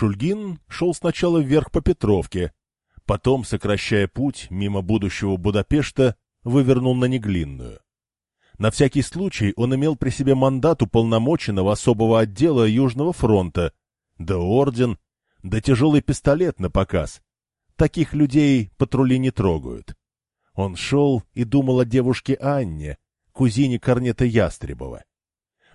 Шульгин шел сначала вверх по Петровке, потом, сокращая путь мимо будущего Будапешта, вывернул на Неглинную. На всякий случай он имел при себе мандат уполномоченного особого отдела Южного фронта, да орден, да тяжелый пистолет на показ. Таких людей патрули не трогают. Он шел и думал о девушке Анне, кузине Корнета Ястребова.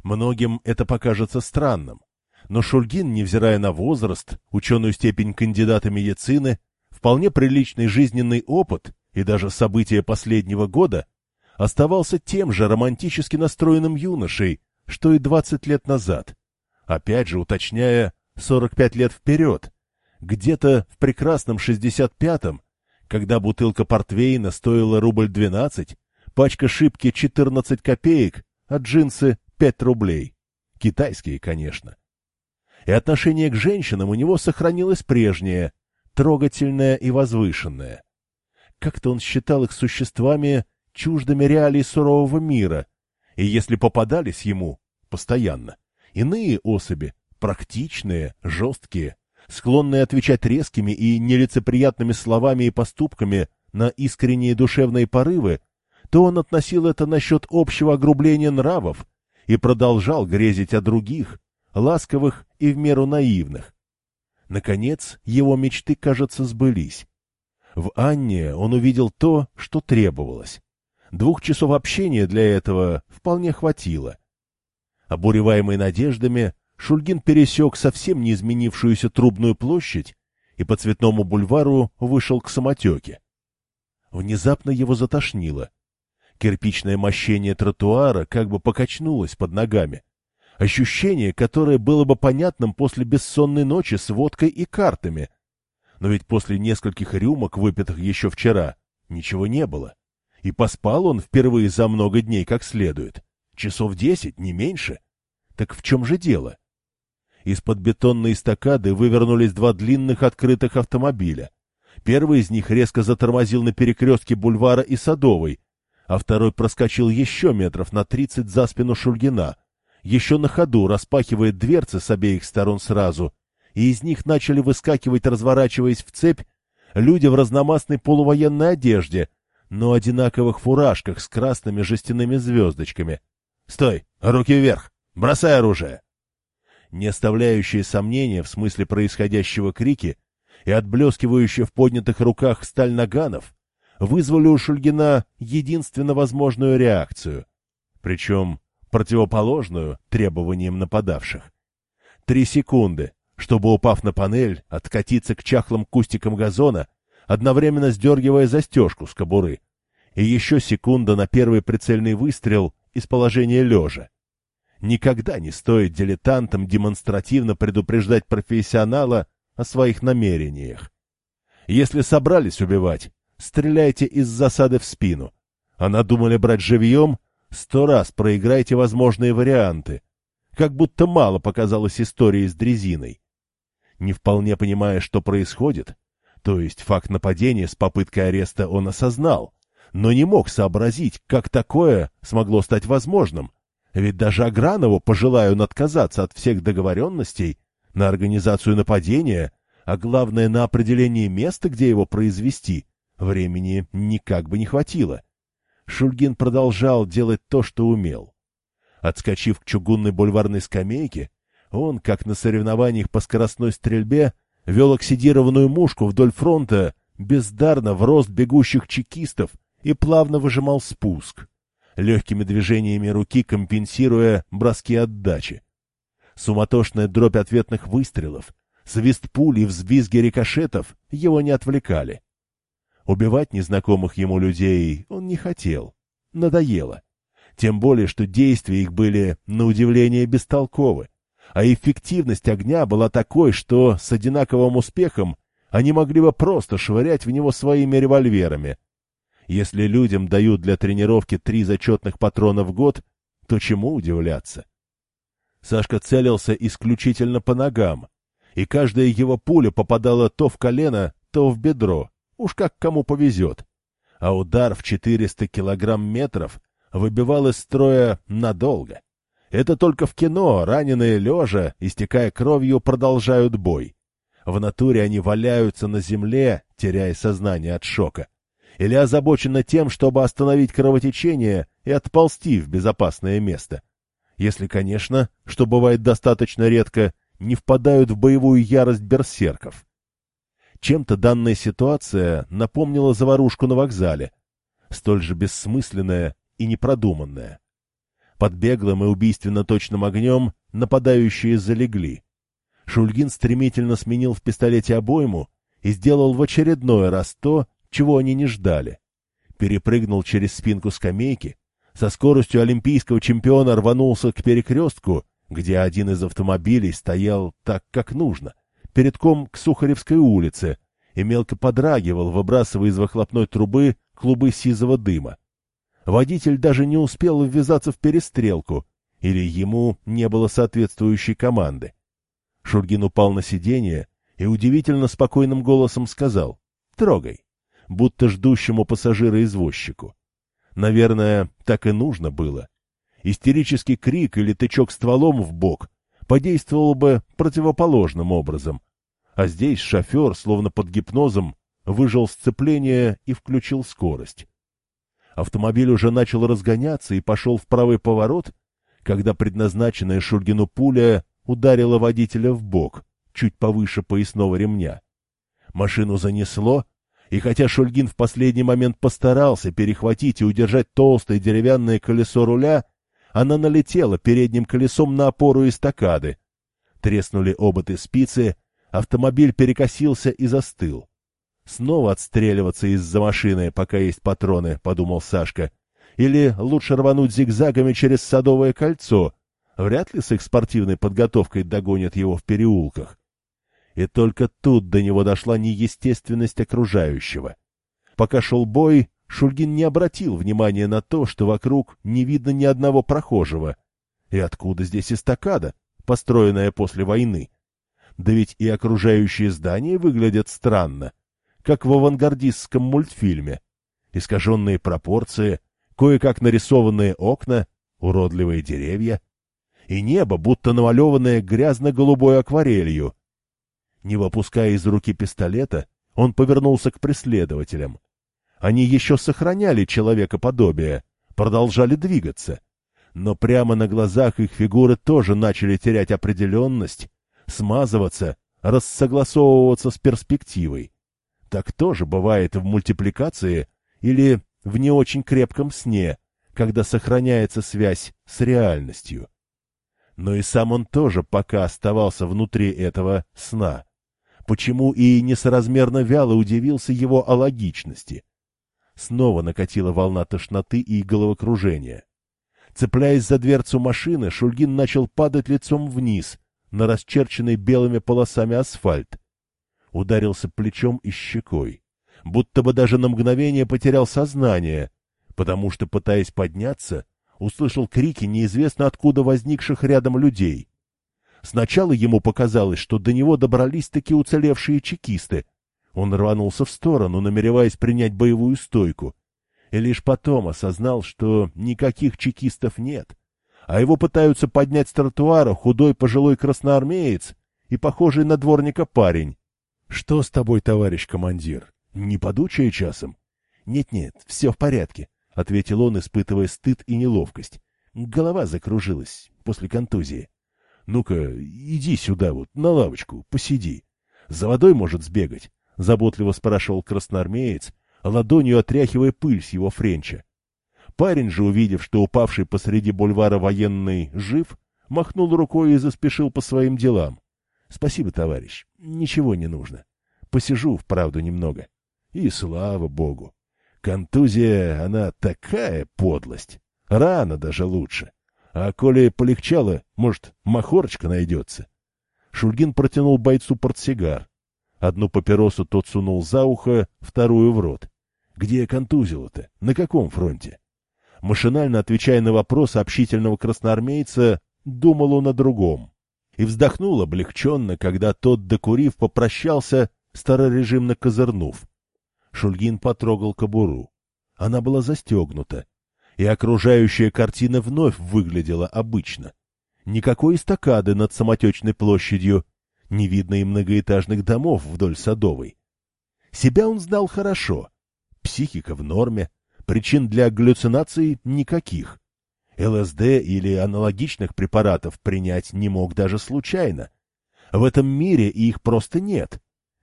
Многим это покажется странным, но Шульгин, невзирая на возраст, ученую степень кандидата медицины, вполне приличный жизненный опыт и даже события последнего года, оставался тем же романтически настроенным юношей, что и 20 лет назад, опять же уточняя 45 лет вперед, где-то в прекрасном 65-м, когда бутылка портвейна стоила рубль 12, пачка шипки 14 копеек, а джинсы 5 рублей. Китайские, конечно. И отношение к женщинам у него сохранилось прежнее, трогательное и возвышенное. Как-то он считал их существами чуждыми реалий сурового мира, и если попадались ему, постоянно, иные особи, практичные, жесткие, склонные отвечать резкими и нелицеприятными словами и поступками на искренние душевные порывы, то он относил это насчет общего огрубления нравов и продолжал грезить о других, ласковых и в меру наивных. Наконец, его мечты, кажется, сбылись. В Анне он увидел то, что требовалось. Двух часов общения для этого вполне хватило. Обуреваемый надеждами, Шульгин пересек совсем не изменившуюся Трубную площадь и по Цветному бульвару вышел к самотеке. Внезапно его затошнило. Кирпичное мощение тротуара как бы покачнулось под ногами. Ощущение, которое было бы понятным после бессонной ночи с водкой и картами. Но ведь после нескольких рюмок, выпитых еще вчера, ничего не было. И поспал он впервые за много дней как следует. Часов десять, не меньше. Так в чем же дело? Из-под бетонной эстакады вывернулись два длинных открытых автомобиля. Первый из них резко затормозил на перекрестке бульвара и Садовой, а второй проскочил еще метров на тридцать за спину Шульгина, еще на ходу распахивая дверцы с обеих сторон сразу, и из них начали выскакивать, разворачиваясь в цепь, люди в разномастной полувоенной одежде, но одинаковых фуражках с красными жестяными звездочками. «Стой! Руки вверх! Бросай оружие!» не оставляющие сомнения в смысле происходящего крики и отблескивающие в поднятых руках сталь наганов, вызвали у Шульгина единственно возможную реакцию, причем противоположную требованиям нападавших. Три секунды, чтобы, упав на панель, откатиться к чахлым кустикам газона, одновременно сдергивая застежку с кобуры, и еще секунда на первый прицельный выстрел из положения лежа. Никогда не стоит дилетантам демонстративно предупреждать профессионала о своих намерениях. Если собрались убивать, стреляйте из засады в спину. А надумали брать живьем, сто раз проиграйте возможные варианты. Как будто мало показалось истории с дрезиной. Не вполне понимая, что происходит, то есть факт нападения с попыткой ареста он осознал, но не мог сообразить, как такое смогло стать возможным, ведь даже Агранову пожелаю отказаться от всех договоренностей на организацию нападения, а главное на определение места, где его произвести, времени никак бы не хватило. Шульгин продолжал делать то, что умел. Отскочив к чугунной бульварной скамейке, он, как на соревнованиях по скоростной стрельбе, вел оксидированную мушку вдоль фронта, бездарно в рост бегущих чекистов и плавно выжимал спуск легкими движениями руки компенсируя броски отдачи. Суматошная дробь ответных выстрелов, свист пули и взвизги рикошетов его не отвлекали. Убивать незнакомых ему людей он не хотел. Надоело. Тем более, что действия их были, на удивление, бестолковы, а эффективность огня была такой, что с одинаковым успехом они могли бы просто швырять в него своими револьверами, если людям дают для тренировки три зачетных патрона в год, то чему удивляться? Сашка целился исключительно по ногам, и каждая его пуля попадала то в колено, то в бедро, уж как кому повезет. А удар в 400 килограмм метров выбивал из строя надолго. Это только в кино раненые лежа, истекая кровью, продолжают бой. В натуре они валяются на земле, теряя сознание от шока. Или озабочены тем, чтобы остановить кровотечение и отползти в безопасное место. Если, конечно, что бывает достаточно редко, не впадают в боевую ярость берсерков. Чем-то данная ситуация напомнила заварушку на вокзале, столь же бессмысленная и непродуманная. Под беглым и убийственно точным огнем нападающие залегли. Шульгин стремительно сменил в пистолете обойму и сделал в очередной раз то, чего они не ждали. Перепрыгнул через спинку скамейки, со скоростью олимпийского чемпиона рванулся к перекрестку, где один из автомобилей стоял так, как нужно, передком к Сухаревской улице, и мелко подрагивал, выбрасывая из выхлопной трубы клубы сизого дыма. Водитель даже не успел ввязаться в перестрелку, или ему не было соответствующей команды. Шульгин упал на сиденье и удивительно спокойным голосом сказал «Трогай», будто ждущему пассажира-извозчику. Наверное, так и нужно было. Истерический крик или тычок стволом в бок подействовал бы противоположным образом. А здесь шофер, словно под гипнозом, выжил сцепление и включил скорость. Автомобиль уже начал разгоняться и пошел в правый поворот, когда предназначенная Шульгину пуля ударила водителя в бок, чуть повыше поясного ремня. Машину занесло, и хотя Шульгин в последний момент постарался перехватить и удержать толстое деревянное колесо руля, она налетела передним колесом на опору эстакады. Треснули оботы спицы, автомобиль перекосился и застыл. Снова отстреливаться из-за машины, пока есть патроны, — подумал Сашка. Или лучше рвануть зигзагами через Садовое кольцо. Вряд ли с их спортивной подготовкой догонят его в переулках. И только тут до него дошла неестественность окружающего. Пока шел бой, Шульгин не обратил внимания на то, что вокруг не видно ни одного прохожего. И откуда здесь эстакада, построенная после войны? Да ведь и окружающие здания выглядят странно как в авангардистском мультфильме. Искаженные пропорции, кое-как нарисованные окна, уродливые деревья. И небо, будто намалеванное грязно-голубой акварелью. Не выпуская из руки пистолета, он повернулся к преследователям. Они еще сохраняли человекоподобие, продолжали двигаться. Но прямо на глазах их фигуры тоже начали терять определенность, смазываться, рассогласовываться с перспективой. Так тоже бывает в мультипликации или в не очень крепком сне, когда сохраняется связь с реальностью. Но и сам он тоже пока оставался внутри этого сна. Почему и несоразмерно вяло удивился его алогичности. Снова накатила волна тошноты и головокружения. Цепляясь за дверцу машины, Шульгин начал падать лицом вниз, на расчерченный белыми полосами асфальт, ударился плечом и щекой, будто бы даже на мгновение потерял сознание, потому что, пытаясь подняться, услышал крики неизвестно откуда возникших рядом людей. Сначала ему показалось, что до него добрались такие уцелевшие чекисты. Он рванулся в сторону, намереваясь принять боевую стойку. И лишь потом осознал, что никаких чекистов нет, а его пытаются поднять с тротуара худой пожилой красноармеец и похожий на дворника парень. — Что с тобой, товарищ командир? Не подучая часом? Нет — Нет-нет, все в порядке, — ответил он, испытывая стыд и неловкость. Голова закружилась после контузии. — Ну-ка, иди сюда вот, на лавочку, посиди. За водой может сбегать, — заботливо спрашивал красноармеец, ладонью отряхивая пыль с его френча. Парень же, увидев, что упавший посреди бульвара военный жив, махнул рукой и заспешил по своим делам. Спасибо, товарищ. Ничего не нужно. Посижу, вправду, немного. И слава богу. Контузия, она такая подлость. Рано даже лучше. А коли полегчало, может, махорочка найдется. Шульгин протянул бойцу портсигар. Одну папиросу тот сунул за ухо, вторую в рот. Где контузило-то? На каком фронте? Машинально отвечая на вопрос общительного красноармейца, думал он о другом и вздохнул облегченно, когда тот, докурив, попрощался, старорежимно козырнув. Шульгин потрогал кобуру. Она была застегнута, и окружающая картина вновь выглядела обычно. Никакой эстакады над самотечной площадью, Не видно и многоэтажных домов вдоль Садовой. Себя он знал хорошо. Психика в норме, причин для галлюцинаций никаких. ЛСД или аналогичных препаратов принять не мог даже случайно. В этом мире их просто нет.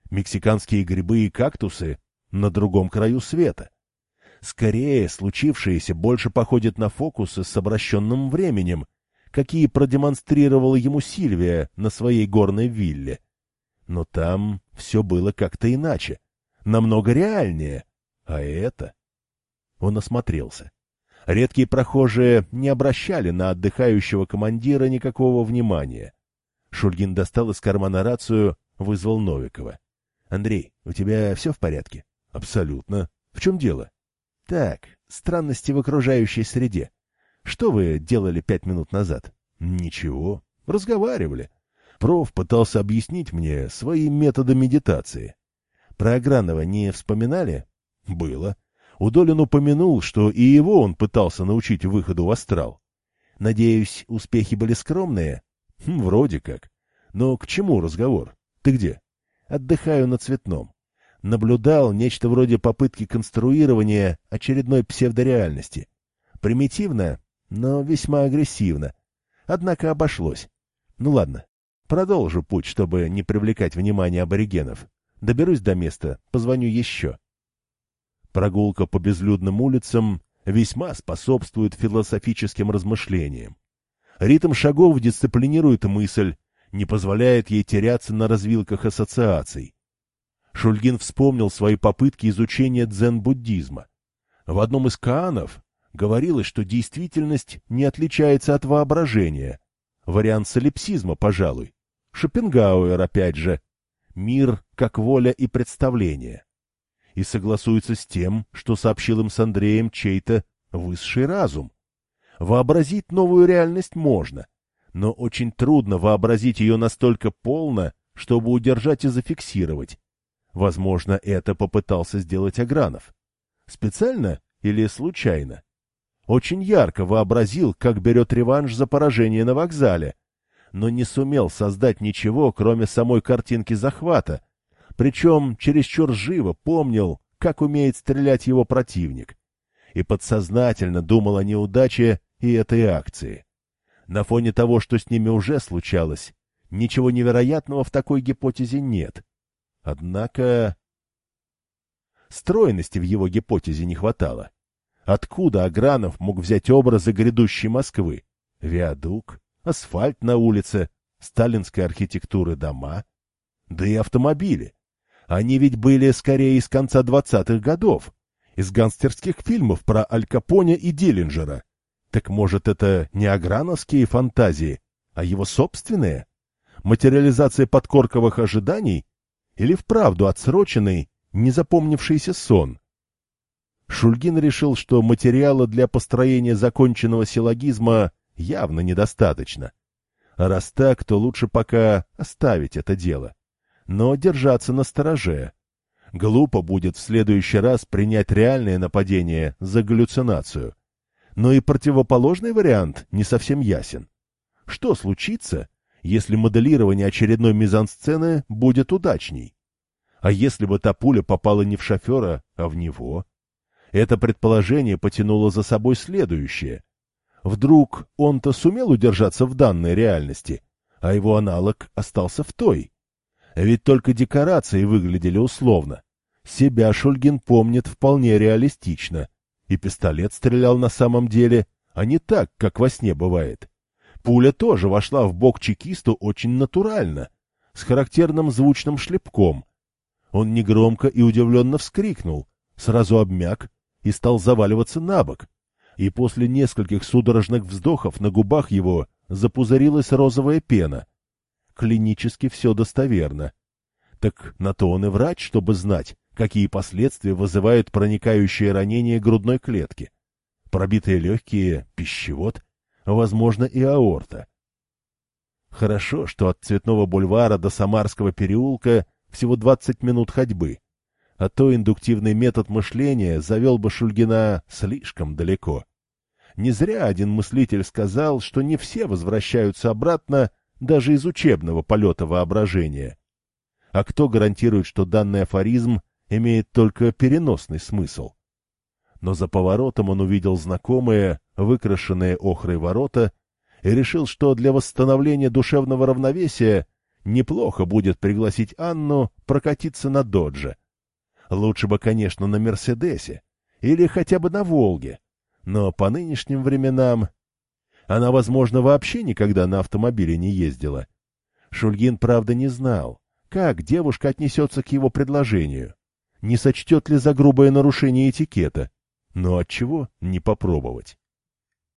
Мексиканские грибы и кактусы на другом краю света. Скорее, случившееся больше походит на фокусы с обращенным временем, какие продемонстрировала ему Сильвия на своей горной вилле. Но там все было как-то иначе, намного реальнее. А это... Он осмотрелся. Редкие прохожие не обращали на отдыхающего командира никакого внимания. Шульгин достал из кармана рацию, вызвал Новикова. — Андрей, у тебя все в порядке? — Абсолютно. В чем дело? — Так, странности в окружающей среде. Что вы делали пять минут назад? — Ничего. Разговаривали. Проф пытался объяснить мне свои методы медитации. Про Агранова не вспоминали? — Было. Удолин упомянул, что и его он пытался научить выходу в астрал. Надеюсь, успехи были скромные? Хм, вроде как. Но к чему разговор? Ты где? Отдыхаю на цветном. Наблюдал нечто вроде попытки конструирования очередной псевдореальности. Примитивно, но весьма агрессивно. Однако обошлось. Ну ладно, продолжу путь, чтобы не привлекать внимание аборигенов. Доберусь до места, позвоню еще. Прогулка по безлюдным улицам весьма способствует философическим размышлениям. Ритм шагов дисциплинирует мысль, не позволяет ей теряться на развилках ассоциаций. Шульгин вспомнил свои попытки изучения дзен-буддизма. В одном из каанов говорилось, что действительность не отличается от воображения. Вариант солипсизма, пожалуй. Шопенгауэр, опять же. Мир как воля и представление и согласуется с тем, что сообщил им с Андреем чей-то высший разум. Вообразить новую реальность можно, но очень трудно вообразить ее настолько полно, чтобы удержать и зафиксировать. Возможно, это попытался сделать Агранов. Специально или случайно? Очень ярко вообразил, как берет реванш за поражение на вокзале, но не сумел создать ничего, кроме самой картинки захвата, причем чересчур живо помнил, как умеет стрелять его противник, и подсознательно думал о неудаче и этой акции. На фоне того, что с ними уже случалось, ничего невероятного в такой гипотезе нет. Однако... Стройности в его гипотезе не хватало. Откуда Агранов мог взять образы грядущей Москвы? Виадук, асфальт на улице, сталинской архитектуры дома, да и автомобили. Они ведь были скорее из конца двадцатых годов, из гангстерских фильмов про Аль Капоне и Диллинджера. Так может, это не аграновские фантазии, а его собственные? Материализация подкорковых ожиданий? Или вправду отсроченный, незапомнившийся сон? Шульгин решил, что материала для построения законченного силлогизма явно недостаточно. А раз так, то лучше пока оставить это дело но держаться на стороже. Глупо будет в следующий раз принять реальное нападение за галлюцинацию. Но и противоположный вариант не совсем ясен. Что случится, если моделирование очередной мизансцены будет удачней? А если бы та пуля попала не в шофера, а в него? Это предположение потянуло за собой следующее. Вдруг он-то сумел удержаться в данной реальности, а его аналог остался в той? Ведь только декорации выглядели условно. Себя Шульгин помнит вполне реалистично. И пистолет стрелял на самом деле, а не так, как во сне бывает. Пуля тоже вошла в бок чекисту очень натурально, с характерным звучным шлепком. Он негромко и удивленно вскрикнул, сразу обмяк и стал заваливаться на бок. И после нескольких судорожных вздохов на губах его запузырилась розовая пена — клинически все достоверно. Так на то он и врач, чтобы знать, какие последствия вызывают проникающие ранения грудной клетки. Пробитые легкие, пищевод, возможно, и аорта. Хорошо, что от Цветного бульвара до Самарского переулка всего 20 минут ходьбы, а то индуктивный метод мышления завел бы Шульгина слишком далеко. Не зря один мыслитель сказал, что не все возвращаются обратно даже из учебного полета воображения. А кто гарантирует, что данный афоризм имеет только переносный смысл? Но за поворотом он увидел знакомые, выкрашенные охрой ворота, и решил, что для восстановления душевного равновесия неплохо будет пригласить Анну прокатиться на додже. Лучше бы, конечно, на Мерседесе или хотя бы на Волге, но по нынешним временам она, возможно, вообще никогда на автомобиле не ездила. Шульгин, правда, не знал, как девушка отнесется к его предложению. Не сочтет ли за грубое нарушение этикета? Но отчего не попробовать?